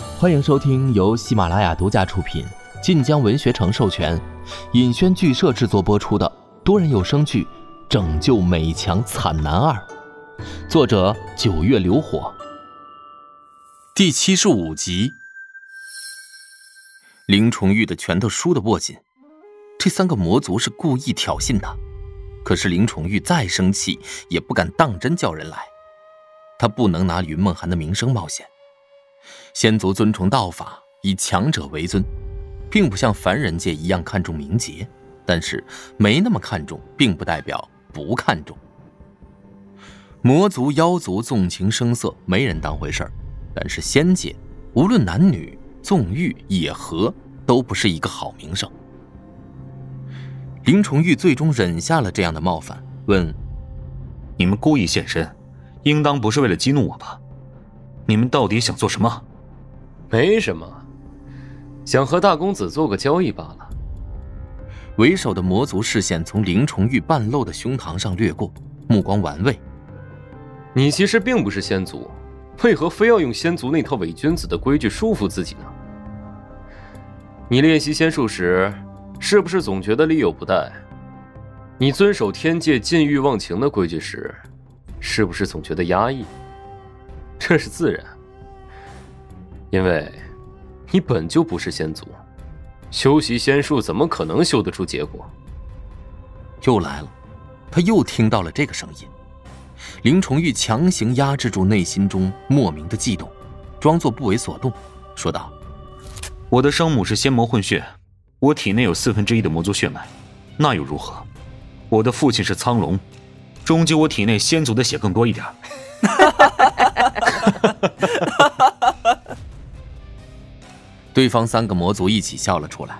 欢迎收听由喜马拉雅独家出品、晋江文学城授权、尹轩剧社制作播出的多人有声剧《拯救美强惨男二》，作者九月流火，第七十五集。林崇玉的拳头输得握紧，这三个魔族是故意挑衅他，可是林崇玉再生气也不敢当真叫人来，他不能拿云梦涵的名声冒险。仙族尊崇道法，以强者为尊，并不像凡人界一样看重名节。但是没那么看重，并不代表不看重。魔族、妖族纵情声色，没人当回事儿。但是仙界，无论男女，纵欲、野合，都不是一个好名声。林崇玉最终忍下了这样的冒犯，问：“你们故意现身，应当不是为了激怒我吧？你们到底想做什么？”没什么，想和大公子做个交易罢了。为首的魔族视线从林崇玉半露的胸膛上掠过，目光玩味。你其实并不是仙族，为何非要用仙族那套伪君子的规矩束缚自己呢？你练习仙术时，是不是总觉得力有不逮？你遵守天界禁欲忘情的规矩时，是不是总觉得压抑？这是自然。因为，你本就不是仙族，修习仙术怎么可能修得出结果？又来了，他又听到了这个声音。林崇玉强行压制住内心中莫名的悸动，装作不为所动，说道：“我的生母是仙魔混血，我体内有四分之一的魔族血脉，那又如何？我的父亲是苍龙，终究我体内仙族的血更多一点。” 对方三个魔族一起笑了出来，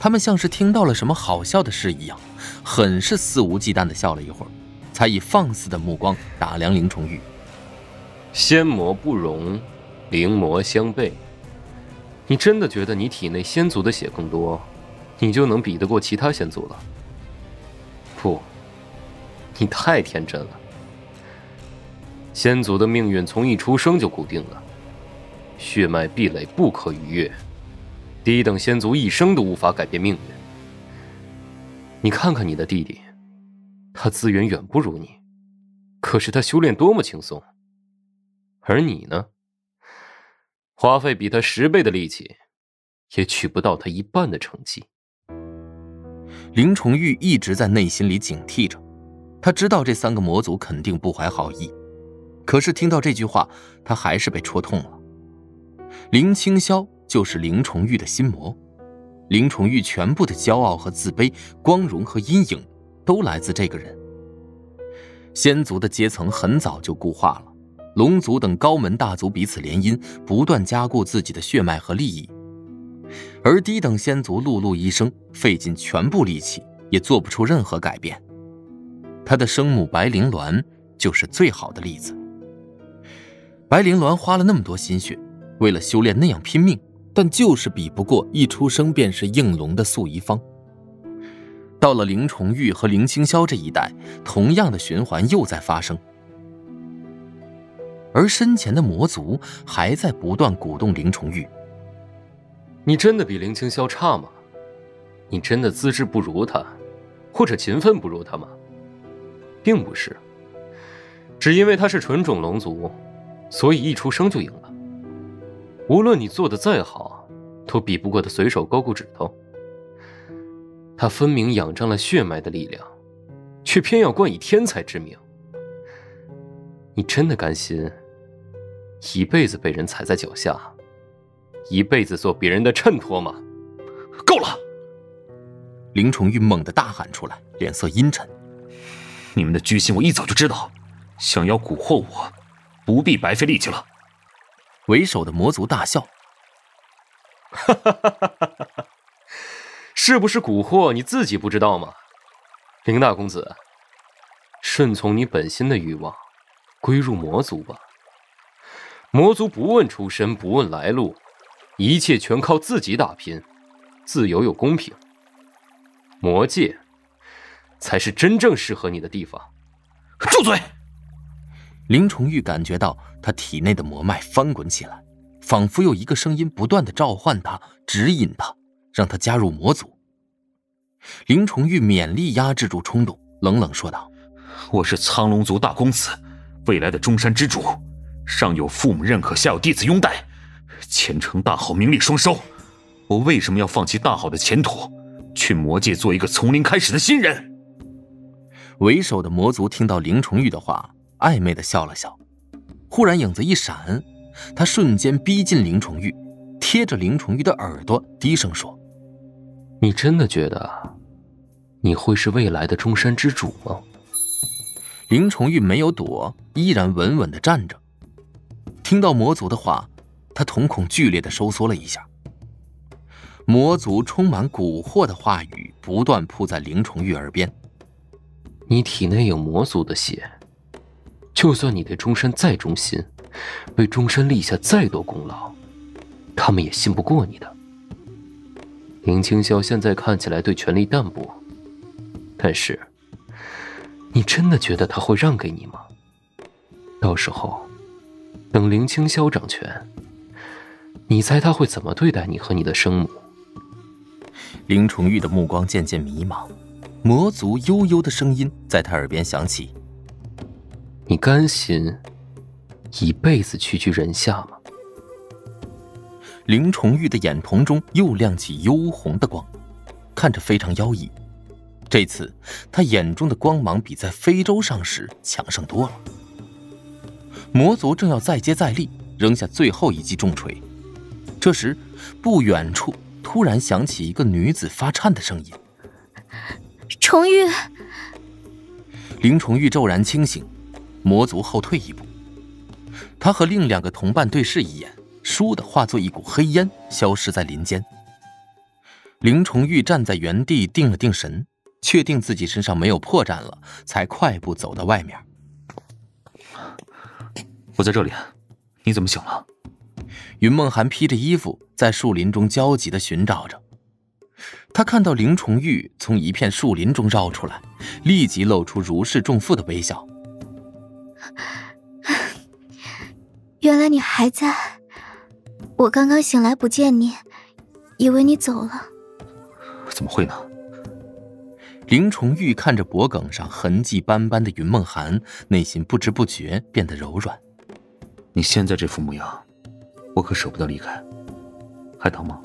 他们像是听到了什么好笑的事一样，很是肆无忌惮的笑了一会儿，才以放肆的目光打量林崇玉。仙魔不容，灵魔相悖。你真的觉得你体内仙族的血更多，你就能比得过其他仙族了？不，你太天真了。仙族的命运从一出生就固定了。血脉壁垒不可逾越，低等仙族一生都无法改变命运。你看看你的弟弟，他资源远不如你，可是他修炼多么轻松。而你呢？花费比他十倍的力气，也取不到他一半的成绩。林崇玉一直在内心里警惕着，他知道这三个魔族肯定不怀好意，可是听到这句话，他还是被戳痛了。林清霄就是林崇玉的心魔，林崇玉全部的骄傲和自卑、光荣和阴影，都来自这个人。仙族的阶层很早就固化了，龙族等高门大族彼此联姻，不断加固自己的血脉和利益，而低等仙族碌碌一生，费尽全部力气，也做不出任何改变。他的生母白灵鸾就是最好的例子。白灵鸾花了那么多心血。为了修炼那样拼命，但就是比不过一出生便是应龙的素衣芳。到了林崇玉和林清霄这一代，同样的循环又在发生。而身前的魔族还在不断鼓动林崇玉：“你真的比林清霄差吗？你真的资质不如他，或者勤奋不如他吗？并不是，只因为他是纯种龙族，所以一出生就赢了。”无论你做的再好，都比不过他随手勾勾指头。他分明仰仗了血脉的力量，却偏要冠以天才之名。你真的甘心一辈子被人踩在脚下，一辈子做别人的衬托吗？够了！林崇玉猛地大喊出来，脸色阴沉：“你们的居心我一早就知道，想要蛊惑我，不必白费力气了。”为首的魔族大笑：“哈哈哈哈哈！是不是蛊惑你自己不知道吗？林大公子，顺从你本心的欲望，归入魔族吧。魔族不问出身，不问来路，一切全靠自己打拼，自由又公平。魔界才是真正适合你的地方。”住嘴！林崇玉感觉到他体内的魔脉翻滚起来，仿佛有一个声音不断的召唤他，指引他，让他加入魔族。林崇玉勉力压制住冲动，冷冷说道：“我是苍龙族大公子，未来的中山之主，上有父母认可，下有弟子拥戴，前程大好，名利双收。我为什么要放弃大好的前途，去魔界做一个从零开始的新人？”为首的魔族听到林崇玉的话，暧昧的笑了笑，忽然影子一闪。他瞬间逼近林崇玉，贴着林崇玉的耳朵低声说：“你真的觉得你会是未来的中山之主吗？”林崇玉没有躲，依然稳稳的站着。听到魔族的话，他瞳孔剧烈的收缩了一下。魔族充满蛊惑的话语不断扑在林崇玉耳边：“你体内有魔族的血，就算你对中山再忠心。”为终身立下再多功劳，他们也信不过你的。林青霄现在看起来对权力淡薄，但是，你真的觉得他会让给你吗？到时候，等林青霄掌权，你猜他会怎么对待你和你的生母？林崇玉的目光渐渐迷茫，魔族悠悠的声音在他耳边响起：“你甘心？”一辈子屈居人下吗？林崇玉的眼瞳中又亮起幽红的光，看着非常妖异。这次他眼中的光芒比在非洲上时强盛多了。魔族正要再接再厉，扔下最后一击重锤，这时不远处突然响起一个女子发颤的声音：“崇玉！”林崇玉骤然清醒，魔族后退一步。他和另两个同伴对视一眼，倏地化作一股黑烟，消失在林间。林崇玉站在原地，定了定神，确定自己身上没有破绽了，才快步走到外面。我在这里，你怎么醒了？云梦涵披着衣服在树林中焦急地寻找着。他看到林崇玉从一片树林中绕出来，立即露出如释重负的微笑。原来你还在，我刚刚醒来不见你，以为你走了。怎么会呢？林崇玉看着脖颈上痕迹斑斑的云梦涵，内心不知不觉变得柔软。你现在这副模样，我可舍不得离开。还疼吗？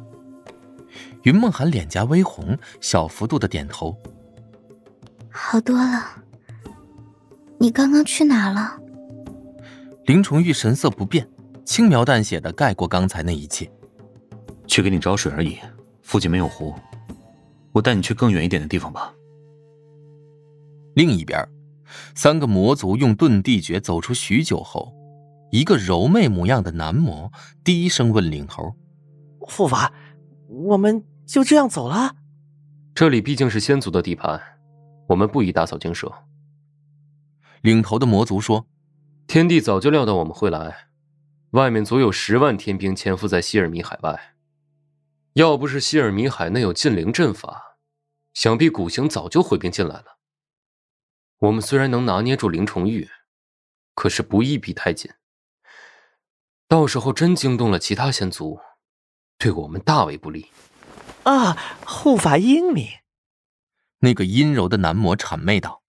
云梦涵脸颊微红，小幅度的点头。好多了。你刚刚去哪了？林崇玉神色不变，轻描淡写的盖过刚才那一切。去给你找水而已，附近没有湖，我带你去更远一点的地方吧。另一边，三个魔族用遁地诀走出许久后，一个柔媚模样的男魔低声问领头：“护法，我们就这样走了？这里毕竟是仙族的地盘，我们不宜打草惊蛇。”领头的魔族说。天帝早就料到我们会来，外面足有十万天兵潜伏在希尔米海外。要不是希尔米海内有禁灵阵法，想必古行早就回兵进来了。我们虽然能拿捏住林崇玉，可是不宜逼太紧。到时候真惊动了其他仙族，对我们大为不利。啊！护法英明。那个阴柔的男魔谄媚道。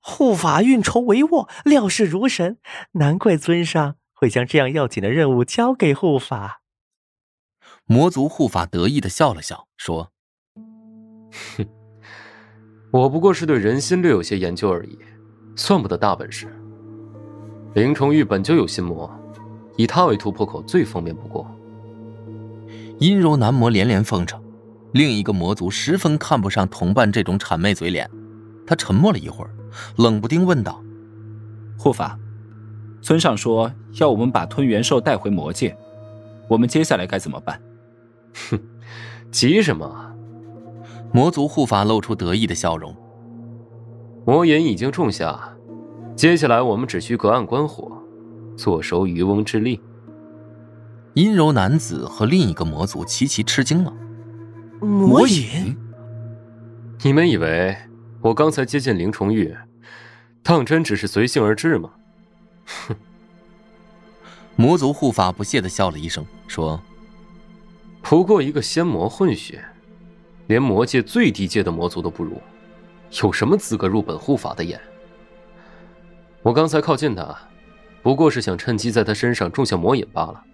护法运筹帷幄，料事如神，难怪尊上会将这样要紧的任务交给护法。魔族护法得意的笑了笑，说：“哼，我不过是对人心略有些研究而已，算不得大本事。林崇玉本就有心魔，以他为突破口最方便不过。”阴柔男魔连连奉承，另一个魔族十分看不上同伴这种谄媚嘴脸，他沉默了一会儿。冷不丁问道：“护法，村上说要我们把吞元兽带回魔界，我们接下来该怎么办？”哼，急什么？魔族护法露出得意的笑容。魔眼已经种下，接下来我们只需隔岸观火，坐收渔翁之利。阴柔男子和另一个魔族齐齐吃惊了。魔引？你们以为？我刚才接近林崇玉，当真只是随性而至吗？哼！魔族护法不屑的笑了一声，说：“不过一个仙魔混血，连魔界最低阶的魔族都不如，有什么资格入本护法的眼？我刚才靠近他，不过是想趁机在他身上种下魔引罢了。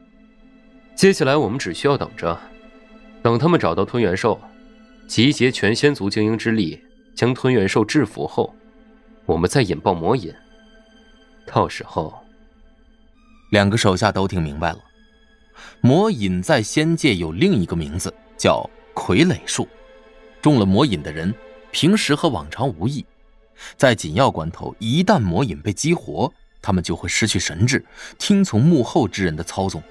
接下来我们只需要等着，等他们找到吞元兽，集结全仙族精英之力，将吞元兽制服后，我们再引爆魔引。到时候……”两个手下都听明白了，魔引在仙界有另一个名字，叫傀儡术。中了魔引的人，平时和往常无异，在紧要关头，一旦魔引被激活，他们就会失去神智，听从幕后之人的操纵。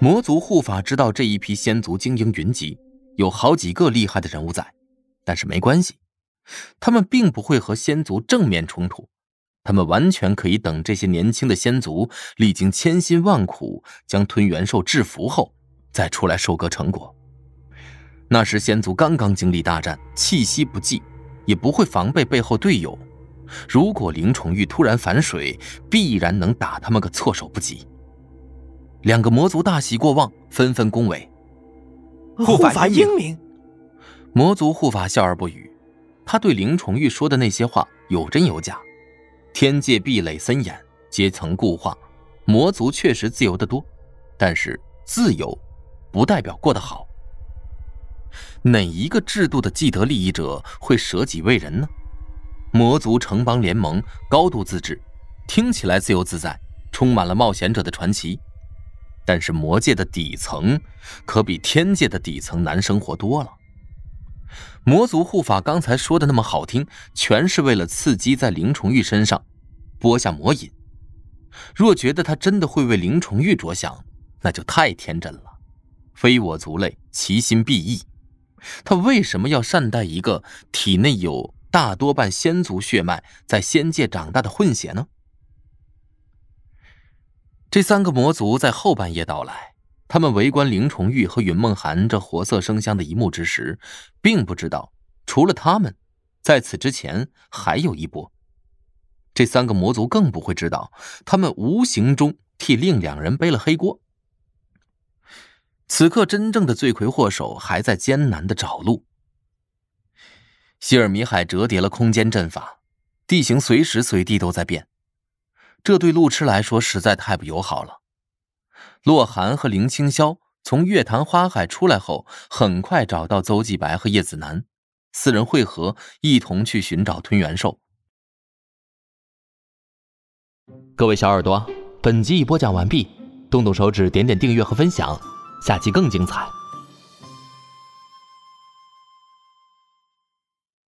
魔族护法知道这一批仙族精英云集，有好几个厉害的人物在，但是没关系，他们并不会和仙族正面冲突。他们完全可以等这些年轻的仙族历经千辛万苦将吞元兽制服后，再出来收割成果。那时仙族刚刚经历大战，气息不济，也不会防备背后队友。如果林崇玉突然反水，必然能打他们个措手不及。两个魔族大喜过望，纷纷恭维：“护法英明！”魔族护法笑而不语，他对林崇玉说的那些话有真有假。天界壁垒森严，阶层固化，魔族确实自由的多，但是自由不代表过得好。哪一个制度的既得利益者会舍己为人呢？魔族城邦联盟高度自治，听起来自由自在，充满了冒险者的传奇。但是魔界的底层可比天界的底层难生活多了。魔族护法刚才说的那么好听，全是为了刺激在林崇玉身上播下魔引。若觉得他真的会为林崇玉着想，那就太天真了。非我族类，其心必异。他为什么要善待一个体内有大多半仙族血脉、在仙界长大的混血呢？这三个魔族在后半夜到来。他们围观林崇玉和云梦涵这活色生香的一幕之时，并不知道，除了他们，在此之前还有一波。这三个魔族更不会知道，他们无形中替另两人背了黑锅。此刻，真正的罪魁祸首还在艰难的找路。希尔米海折叠了空间阵法，地形随时随地都在变，这对路痴来说实在太不友好了。洛寒和林清霄从月潭花海出来后，很快找到邹继白和叶子楠，四人会合，一同去寻找吞元兽。各位小耳朵，本集已播讲完毕，动动手指，点点订阅和分享，下集更精彩。